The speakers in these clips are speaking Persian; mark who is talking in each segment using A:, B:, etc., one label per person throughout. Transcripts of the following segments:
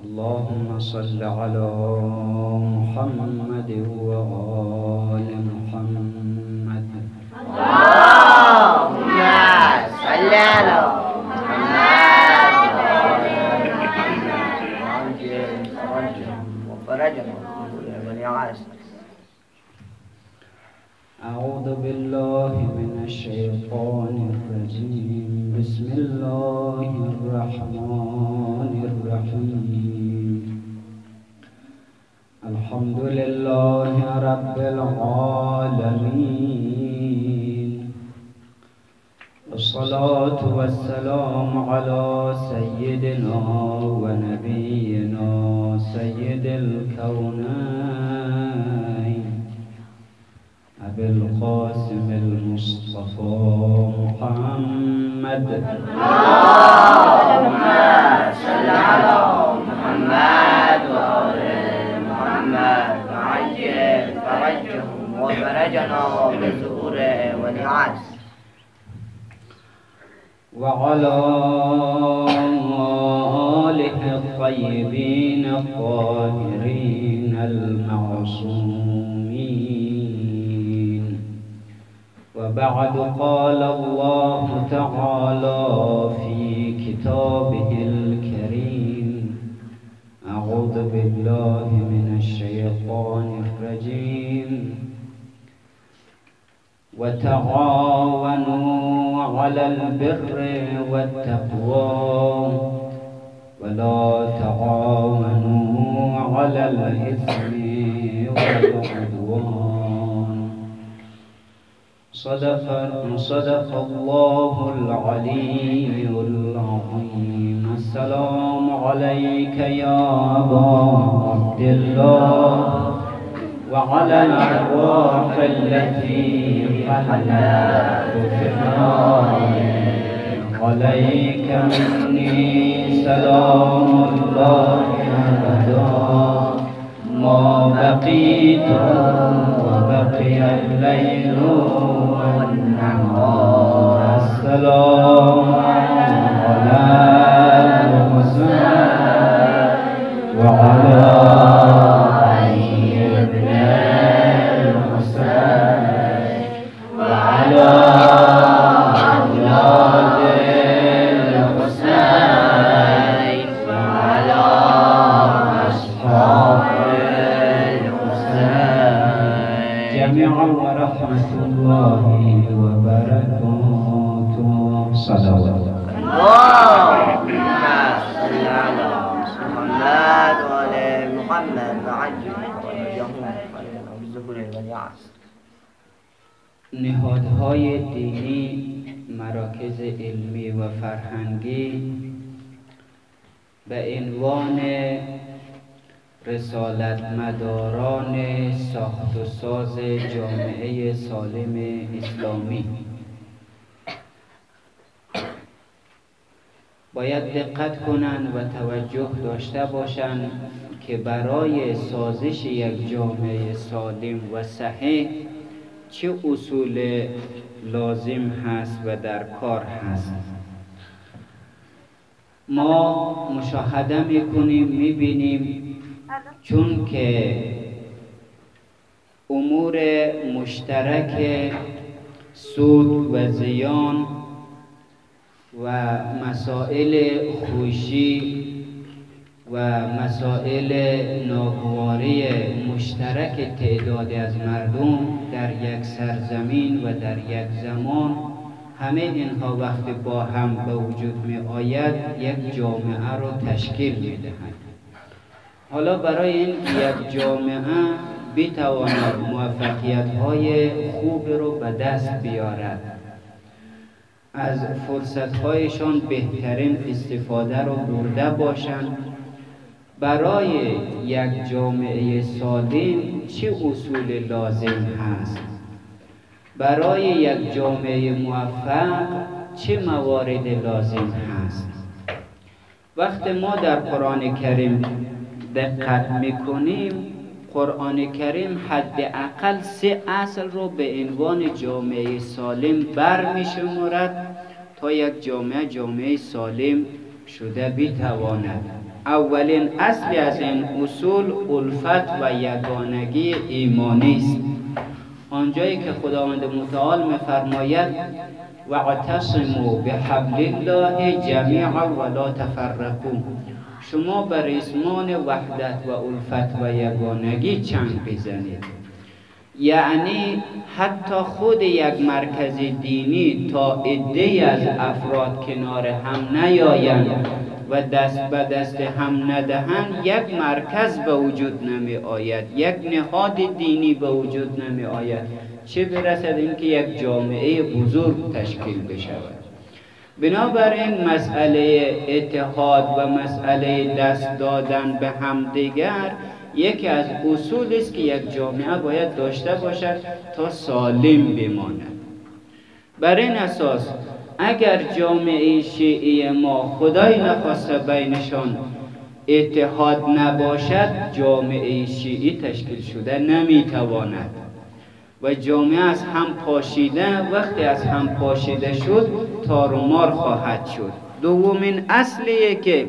A: اللهم صل على محمد وآل محمد سيد الكونين أبي القاسم المصطفى محمد.
B: اللهم صل على محمد وآل محمد وعجل فرجهم وفرجنا بظهور ونعاس
A: وعلى الطيبين الطاهرين المعصومين. وبعد قال الله تعالى في كتابه الكريم أعوذ بالله من الشيطان الرجيم. وتعاونوا على البر والتقوى. ولا تعاونوا على الإثم والعدوان. صدق صدق الله العلي العظيم. السلام عليك يا أبا عبد الله وعلى الأرواح التي حلت في عليك مني سلام الله أبدا. ما بقيت وبقي الليل والنهار. السلام نهادهای دینی مراکز علمی و فرهنگی به عنوان رسالت مداران ساخت و ساز جامعه سالم اسلامی. باید دقت کنند و توجه داشته باشند که برای سازش یک جامعه سالم و صحیح چه اصول لازم هست و در کار هست؟ ما مشاهده می‌کنیم می‌بینیم. چون که امور مشترک سود و زیان و مسائل خوشی و مسائل ناگواری مشترک تعدادی از مردم در یک سرزمین و در یک زمان همه اینها وقتی با هم به وجود می آید یک جامعه را تشکیل می دهند حالا برای این یک جامعه بتواند موفقیت های خوب رو به دست بیارد از فرصت هایشان بهترین استفاده رو برده باشند. برای یک جامعه سالم چه اصول لازم هست؟ برای یک جامعه موفق چه موارد لازم هست؟ وقتی ما در قرآن کریم دقت می‌کنیم قرآن کریم حداقل سه اصل رو به عنوان جامعه سالم بر میشمارد تا یک جامعه جامعه سالم شده بتواند. اولین اصلی از این اصول الفت و یگانگی ایمانی است. آنجایی که خداوند متعال میفرماید و اعتصموا بحبل الله جمیعا ولا تفرقوا. شما بر اسمان وحدت و الفت و یگانگی چنگ بزنید. یعنی حتی خود یک مرکز دینی تا عده از افراد کنار هم نیایند و دست به دست هم ندهند یک مرکز به وجود نمی آید یک نهاد دینی به وجود نمی آید چه برسد اینکه یک جامعه بزرگ تشکیل بشود؟ بنابراین مسئله اتحاد و مسئله دست دادن به همدیگر یکی از اصول است که یک جامعه باید داشته باشد تا سالم بماند. بر این اساس اگر جامعه شیعی ما خدای نخواسته بینشان اتحاد نباشد جامعه شیعی تشکیل شده نمی‌تواند. و جامعه از هم پاشیده وقتی از هم پاشیده شد تارومار خواهد شد. دومین اصلیه که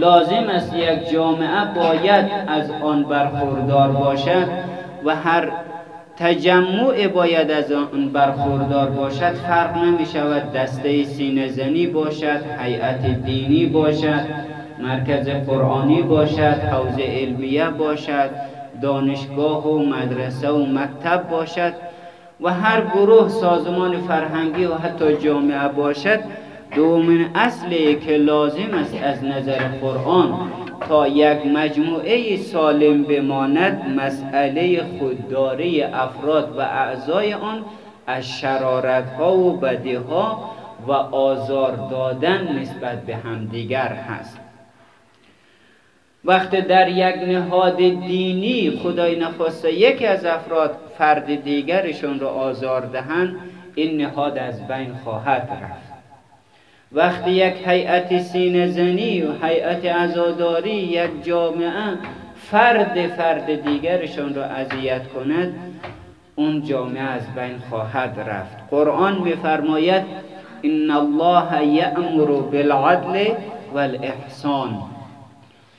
A: لازم است یک جامعه باید از آن برخوردار باشد و هر تجمع باید از آن برخوردار باشد فرق نمی شود. دسته سینه زنی باشد هیئت دینی باشد مرکز قرآنی باشد حوزه علمیه باشد دانشگاه و مدرسه و مکتب باشد و هر گروه سازمان فرهنگی و حتی جامعه باشد. دومین اصلی که لازم است از نظر قرآن تا یک مجموعه سالم بماند مسئله خودداری افراد و اعضای آن از شرارت ها و بدی ها و آزار دادن نسبت به همدیگر هست. وقتی در یک نهاد دینی خدای نخواسته یکی از افراد فرد دیگرشون رو آزار دهند این نهاد از بین خواهد رفت. وقتی یک هیئت سینه زنی و هیئت عزاداری یک جامعه فرد فرد دیگرشان را اذیت کند اون جامعه از بین خواهد رفت. قرآن میفرماید ان الله یأمر بالعدل والاحسان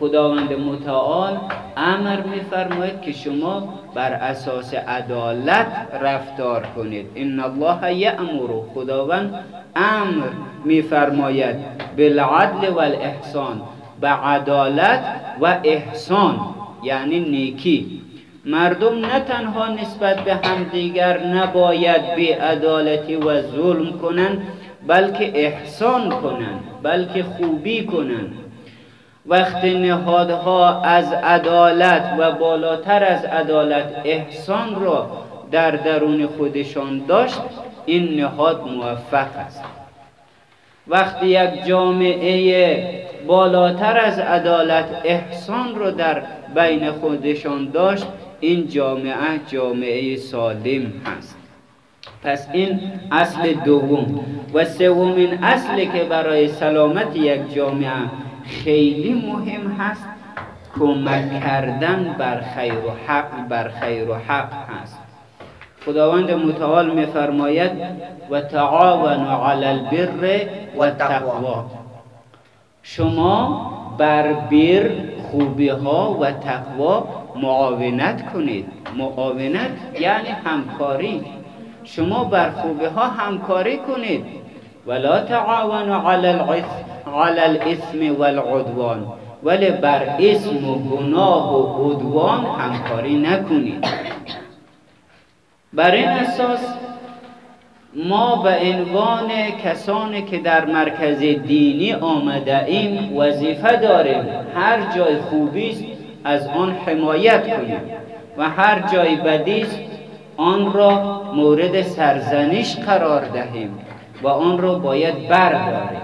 A: خداوند متعال امر میفرماید که شما بر اساس عدالت رفتار کنید. ان الله یأمر. خداوند امر میفرماید بالعدل و الاحسان به عدالت و احسان یعنی نیکی. مردم نه تنها نسبت به همدیگر نباید بی عدالتی و ظلم کنند بلکه احسان کنند بلکه خوبی کنند. وقتی نهادها از عدالت و بالاتر از عدالت احسان را در درون خودشان داشت این نهاد موفق است. وقتی یک جامعه بالاتر از عدالت احسان رو در بین خودشان داشت این جامعه جامعه سالم هست. پس این اصل دوم و سومین اصلی که برای سلامت یک جامعه خیلی مهم هست کمک کردن بر خیر و حق بر خیر و حق هست. خداوند متعال میفرماید و تعاونوا علی البر و تقوا شما بر بر خوبی ها و تقوا معاونت کنید. معاونت یعنی همکاری. شما بر خوبی ها همکاری کنید. ولا تعاونوا علی الاثم والعدوان. ولی بر اسم و گناه و عدوان همکاری نکنید. بر این اساس ما به عنوان کسانی که در مرکز دینی آمده ایم وظیفه داریم. هر جای خوبی است از آن حمایت کنیم. و هر جای بدی است آن را مورد سرزنش قرار دهیم. و آن را باید برداریم.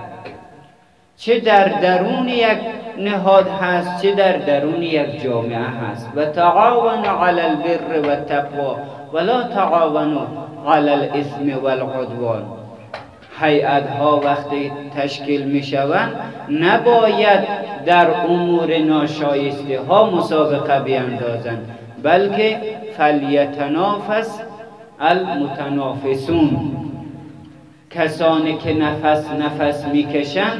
A: چه در درون یک نهاد هست چه در درون یک جامعه هست. و تعاون علی البر و تقوا ولا تعاونوا علی الاثم والعدوان. هیئت ها وقتی تشکیل می شوند نباید در امور ناشایسته ها مسابقه بیندازند بلکه فلیتنافس المتنافسون. کسانی که نفس نفس می‌کشن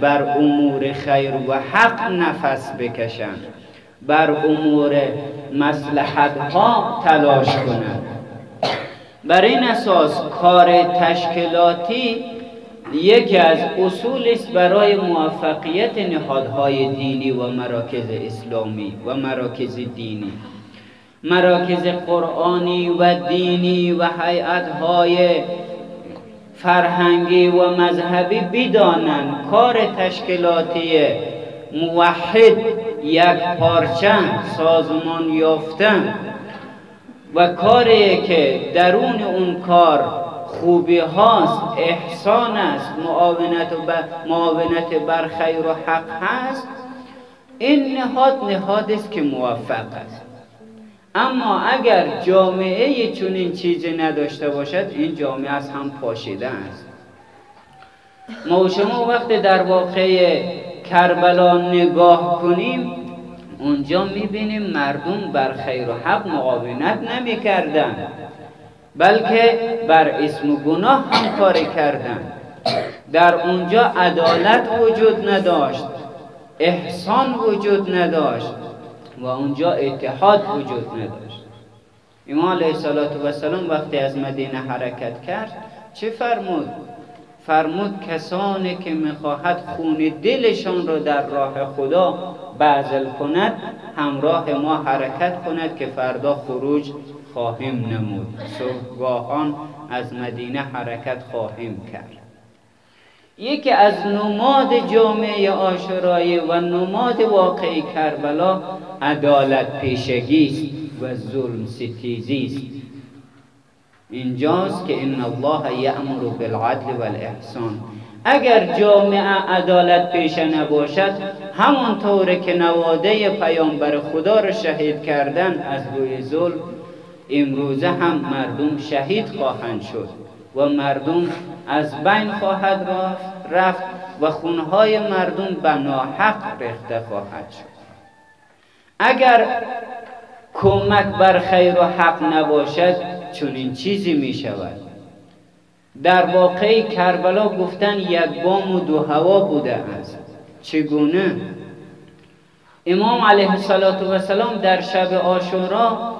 A: بر امور خیر و حق نفس بکشن بر امور مسلحت ها تلاش کنند بر این اساس کار تشکیلاتی یکی از اصول است برای موفقیت نهادهای دینی و مراکز اسلامی و مراکز دینی. مراکز قرآنی و دینی و حیعتهای فرهنگی و مذهبی بدانند کار تشکیلاتی موحد یک پارچن سازمان یافتن و کاری که درون اون کار خوبی هاست احسان است معاونت, و معاونت بر خیر و حق هست این نهاد نهاد است که موفق است. اما اگر جامعه چنین چیزی نداشته باشد این جامعه از هم پاشیده است. ما شما وقتی در واقع کربلا نگاه کنیم اونجا می‌بینیم مردم بر خیر و حق مقاومت نمی‌کردن بلکه بر اسم و گناه هم کاری کردن در اونجا عدالت وجود نداشت احسان وجود نداشت و اونجا اتحاد وجود نداشت امام علیه السلام وقتی از مدینه حرکت کرد چه فرمود؟ فرمود کسانی که می‌خواهد خون دلشان را در راه خدا بعضل کند همراه ما حرکت کند که فردا خروج خواهیم نمود. صبحگاهان از مدینه حرکت خواهیم کرد. یکی از نماد جامعه آشورایی و نماد واقعی کربلا عدالت پیشگی و ظلم ستیزی است. اینجاست که ان الله یأمر بالعدل والاحسان اگر جامعه عدالت پیشه نباشد همانطور که نواده پیامبر خدا را شهید کردن از روی ظلم امروزه هم مردم شهید خواهند شد و مردم از بین خواهد رفت و خونهای مردم به ناحق رخته خواهد شد. اگر کمک بر خیر و حق نباشد چنین چیزی می شود در واقع کربلا گفتن یک بام و دو هوا بوده است. چگونه؟ امام علیه السلام در شب آشورا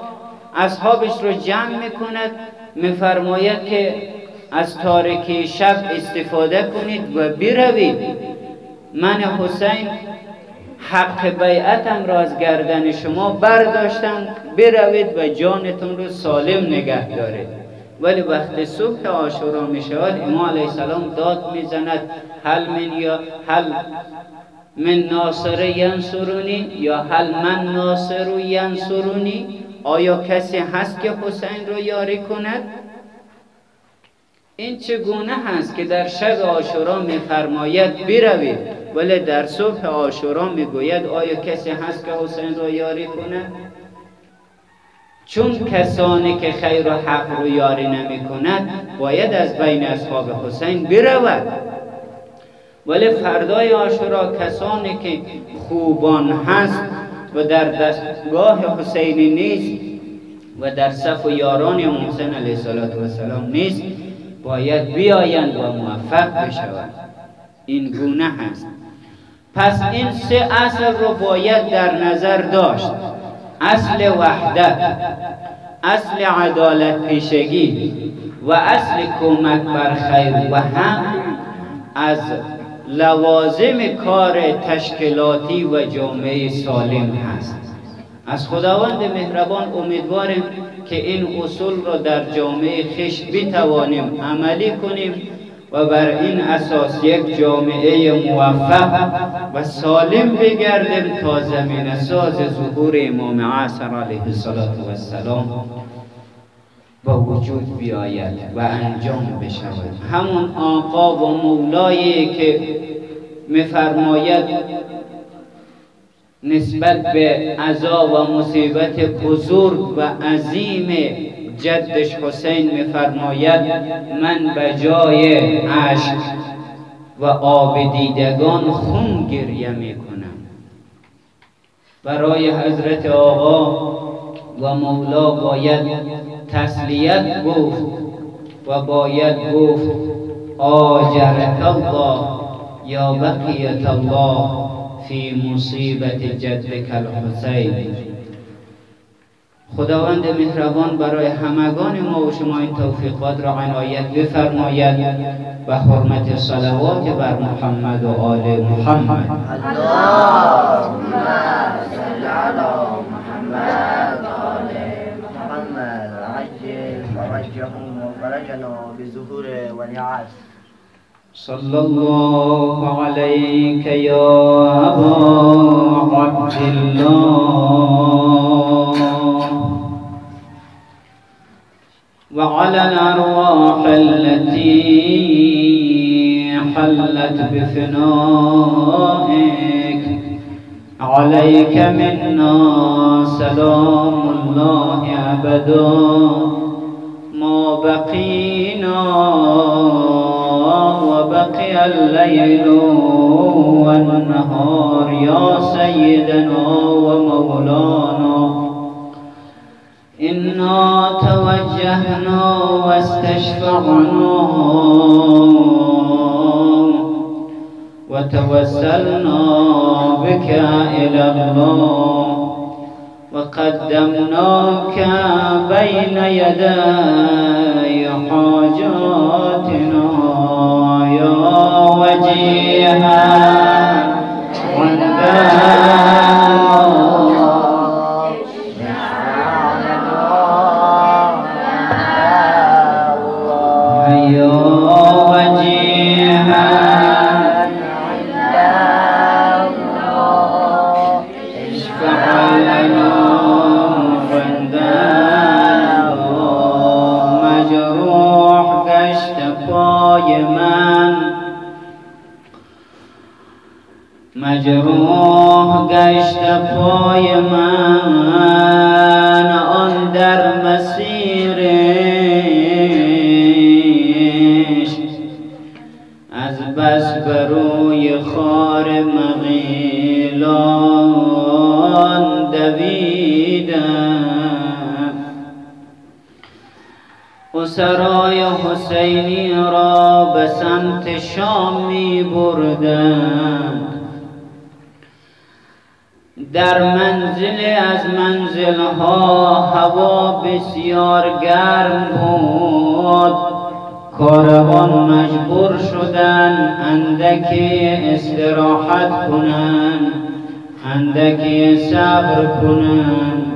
A: اصحابش رو جمع می‌کند میفرماید که از تاریکی شب استفاده کنید و بروید. من حسین حق بیعتم را از گردن شما برداشتم بروید و جانتون رو سالم نگه دارید. ولی وقت صبح آشورا می شود امام علیه السلام داد می‌زند هل من یا هل من ناصر ینصرونی یا هل من ناصر ینصرونی؟ آیا کسی هست که حسین رو یاری کند؟ این چگونه هست که در شب آشورا میفرماید بروید؟ ولی در صبح آشورا می‌گوید آیا کسی هست که حسین را یاری کند چون کسانی که خیر و حق رو یاری نمی کند باید از بین اصحاب حسین برود. ولی فردای آشورا کسانی که خوبان هست و در دستگاه حسینی نیست و در صف و یاران محسن علیه السلام نیست باید بیایند و موفق بشوند. این گونه هست. پس این سه اصل رو باید در نظر داشت. اصل وحدت اصل عدالت پیشگی و اصل کمک بر خیر و هم از لوازم کار تشکیلاتی و جامعه سالم هست. از خداوند مهربان امیدواریم که این اصول را در جامعه خش بتوانیم عملی کنیم و بر این اساس یک جامعه موفق و سالم بگردیم تا زمین ساز ظهور امام عصر علیه السلام با وجود بیاید و انجام بشود. همون آقا و مولایی که میفرماید نسبت به عذا و مصیبت بزرگ و عظیم جدش حسین میفرماید من به جای عشق و آب دیدگان خون گریه می‌کنم. برای حضرت آقا و مولا باید تسلیت گفت و باید گفت آجرك الله یا بقیت الله فی مصیبت جدک الحسین. خداوند مهربان برای همگان ما و شما این توفیقات را عنایت بفرماید و حرمت صلوات بر محمد و آل محمد.
B: اللهم صل على محمد آل محمد عجل فرجهم وفرجنا بظهور ولعت
A: صلى الله عليك يا أبا عليك منا سلام الله أبدا. ما بقينا وبقي الليل والنهار. يا سيدنا ومولانا إنا توجهنا واستشفعنا. وتوسلنا بك إلى الله وقدمناك بين يدي حاجاتنا يا وجيها. يا منزلها هوا بسیار گرم بود. کاروان مجبور شدن اندکی استراحت کنند اندکی صبر کنند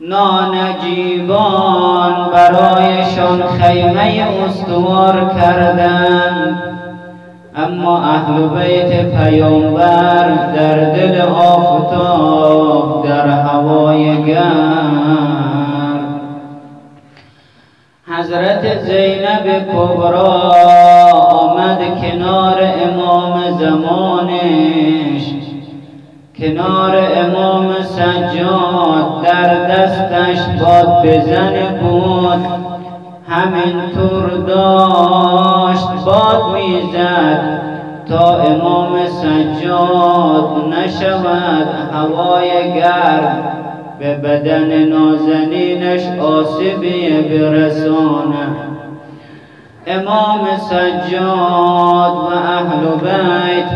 A: نانجیبان برایشان خیمه استوار کردند. اما اهل بیت پیامبر در دل آفتاب در هوای گرم. حضرت زینب کبرا آمد کنار امام زمانش. کنار امام سجاد در دستش باد بزن بود. همینطور داشت باد می‌زد. تا امام سجاد نشود هوای گرم. به بدن نازنینش آسیبی برسانه. امام سجاد و اهل بیت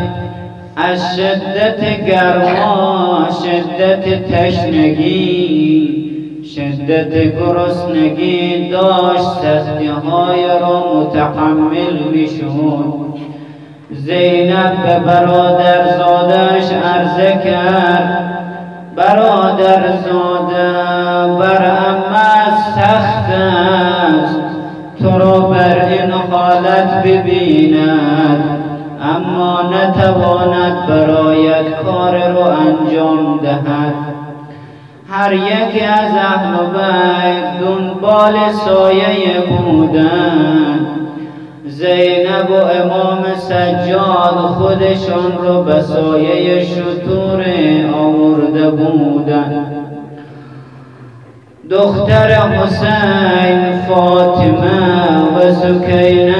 A: از شدت گرما شدت تشنگی شدت گرسنگی داشت سختی های را متحمل می‌شد زینب به برادر زادش عرضه کرد برادر زاده بر امت سخت است. تو را بر این حالت ببیند اما نتواند برایت کار رو انجام دهد. هر یکی از اهل بیت دنبال سایه بودند زینب و امام سجاد خودشان رو به سایه شطور آورده بودند دختر حسین فاطمه و سکینه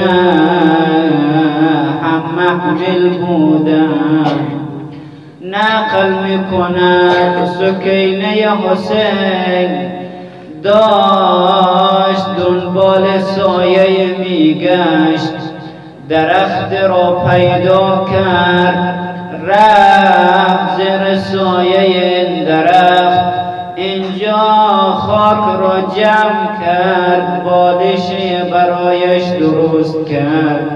A: هم محمل بودند نقل می‌کند. سکینه حسین داشت دنبال سایه میگشت. درخت را پیدا کرد رفت زیر سایه این درخت. اینجا خاک را جمع کرد بالشی برایش درست کرد.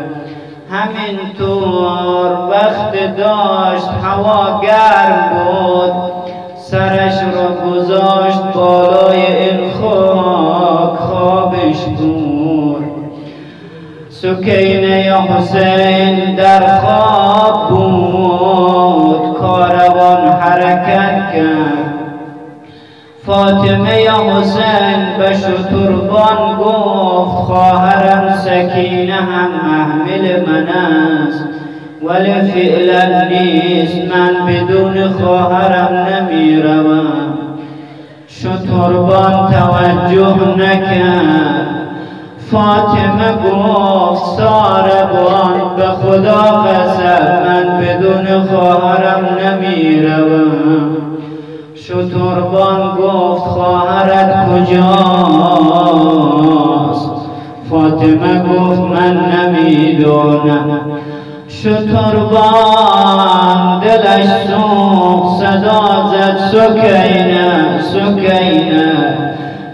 A: همینطور وقت داشت هوا گرم بود سرش را گذاشت بالای این خاک خوابش بود سکینه حسین در خواب بود کاروان حرکت کرد. فاطمه حسین به شتربان گفت خواهرم سکینه هم محمل من است ولی فعلا نیست من بدون خواهرم نمی‌روم. شتربان توجه نکرد. فاطمه گفت ساربان به خدا قسم من بدون خواهرم نمی‌روم. شتربان گفت خواهرت کجاست؟ فاطمه گفت من نمی‌دونم. شتربان دلش سوخ صدا زد سکینه سکینه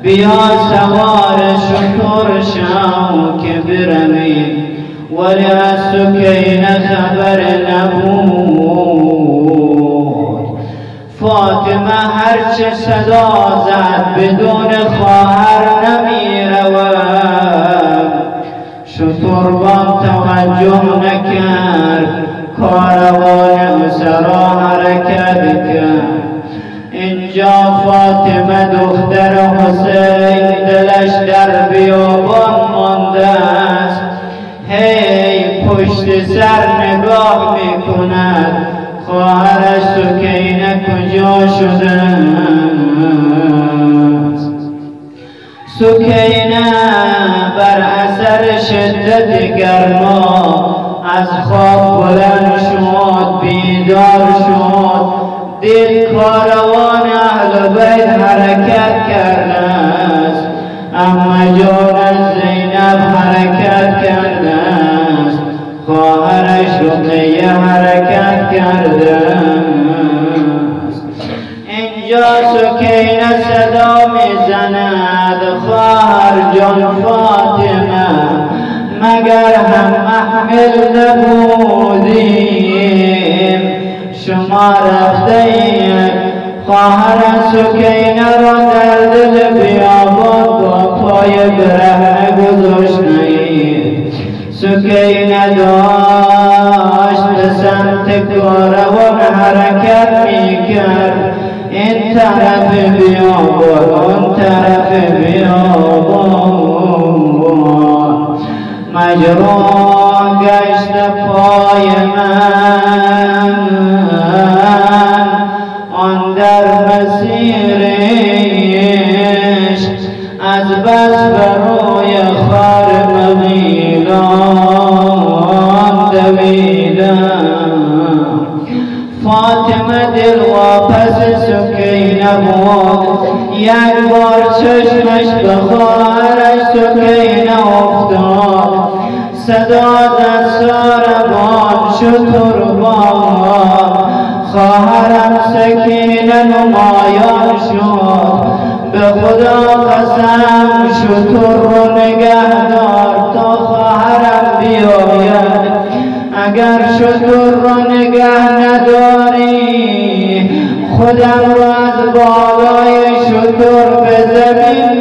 A: بیا سوار شکر شاو که برمیم. ولی از سکینه خبر نبود. فاطمه هرچه صدا زد بدون خواهر نمی روم شتربان توجه نکرد کاروان سرا حرکت کرد. اینجا فاطمه کجا شده سکینه بر اثر شدت گرما. از خواب بلند شد بیدار شد دید کاروان اهل بیت حرکت کرده است اما جان زینب حرکت کرده است خواهرش رقیه حرکت کرده. اینجا سکینه صدا می‌زند خواهر جان فاطمه. مگر هم محمل نبودیم؟ شما رفته خواهر سکینه را در دل بیابان با پای برهنه گذاشتید سکینه داشت به سمت کاروان حرکت می‌کرد. إن ترى في بيوم وإن ترى في بيوم مجرور قشت قايما خدا مراد بالای شطور به زمین